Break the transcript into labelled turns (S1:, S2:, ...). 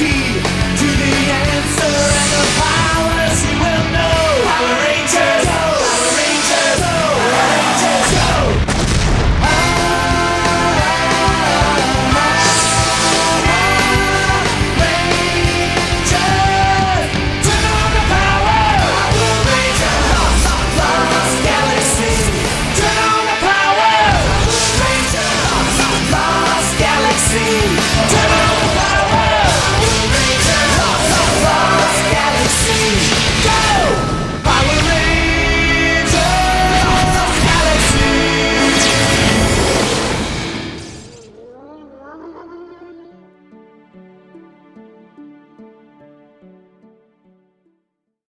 S1: key.